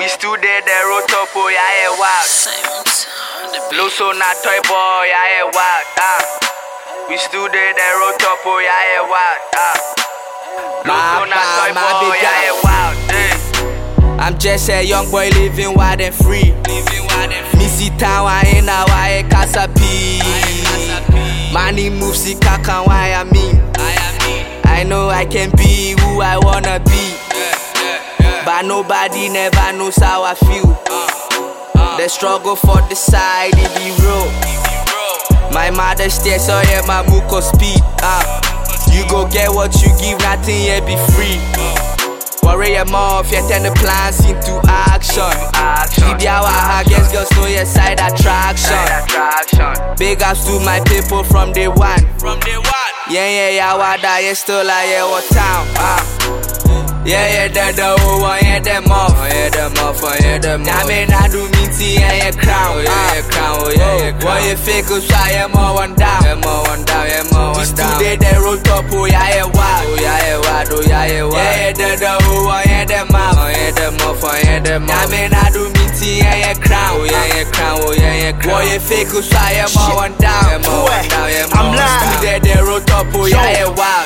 We still there, the road top, oh yeah, yeah, wild. Sims on the beat. Luso na toy boy, yeah, yeah, wild. Ah. We still there, the road top, oh yeah, yeah, wild. Ah. Luso na toy boy, big yeah, wild. eh. I'm just a young boy living wild and free. Living wild and free. Missy town, I ain't now, I ain't Kasapi. Money moves, see kakan, why I mean. Me. I know I can be who I wanna be. But nobody never knows how I feel. The struggle for the side, it be real. My mother stairs, so yeah, my muko speed. Uh, you go get what you give, nothing here be free. Worry your mom, you turn the plans into action. Your I guess girls know your side attraction. Big ups to my people from day one. From day one. Yeah, yeah, yeah, wada, yeah, still like, yeah, what town, uh. Yeah, yeah, that the whole one, yeah, them off, oh, yeah, them off, oh, yeah, them off. I mean, I do me tea, yeah, yeah, crown, oh, yeah, yeah, crown, oh, yeah, yeah, oh, crown. Why you fake, oh, try, yeah, more one down, yeah, more one down, yeah, more one down. Today, they roll top, oh, yeah, yeah, wild, oh, yeah, yeah, wild, oh, yeah, yeah, wild. Yeah, yeah, that the whole one, yeah, them off, oh, yeah, them off, oh, yeah, them off. I mean, I do me tea, yeah, yeah, crown, oh, yeah, yeah, crown, oh, yeah, yeah, crown. Why you fake, oh, try, yeah, more one down, yeah, more one down, yeah, more one down. Today, they roll top, oh, yeah, yeah, wild.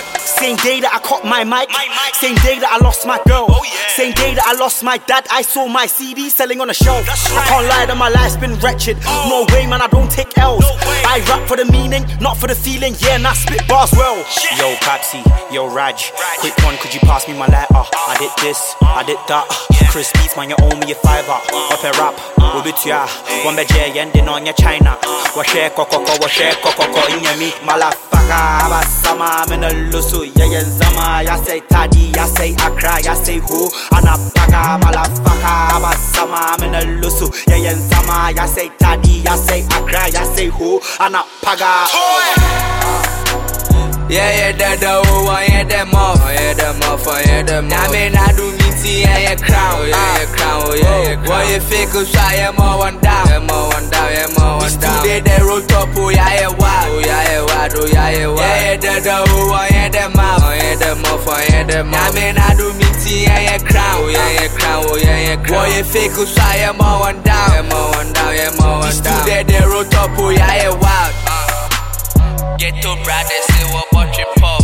Same day that I caught my mic, My mic. same day that I lost my girl, Oh, yeah. same day that I lost my dad. I saw my CD selling on a shelf. That's I right. can't lie that my life's been wretched. Oh. No way, man, I don't take L's. No. I rap for the meaning, not for the feeling. Yeah, and I spit bars well. Yo, Patsy, yo, Raj, Raj. quick one, could you pass me my lighter? I did this, I did that. Chris Beats, man, you owe me a fiver. Up a rap, Ubitua, one beje, ending on your China. Washe kokoko, washe kokoko, in your meat, malafaka. Abasama, I'm in a lusu, yeah, yeah, zama. Ya say tadi, ya say Accra, ya say who. Anapaka, malafaka. Abasama, I'm in a lusu, yeah, yeah, zama. Ya say tadi, ya say Accra, ya say who. Anapaga. Yeah, yeah, that the whole one, yeah, them off, oh, yeah, them off, oh, yeah, them off. I mean, I do tea, yeah, yeah, crown, oh, yeah, yeah, crown, oh, yeah, yeah, crown. Why you fake, oh, try, yeah, more one down, yeah, more one down, yeah, more one down. Still there, roll top, oh, yeah, yeah, wild, oh, yeah, yeah, wild, oh, yeah, yeah, wild. Yeah, yeah, the whole one, yeah, them off, oh, yeah, them off, oh, yeah, them off. I mean, I do me tea, yeah, yeah, crown, oh, yeah, yeah, crown, oh, yeah, yeah, crown. Why you fake, oh, try, yeah, more one down, yeah, more one down, yeah, more one down. There, there, roll top, oh, yeah, yeah, wild. Ghetto brothers say what watching puff.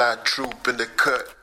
Fly troop in the cut.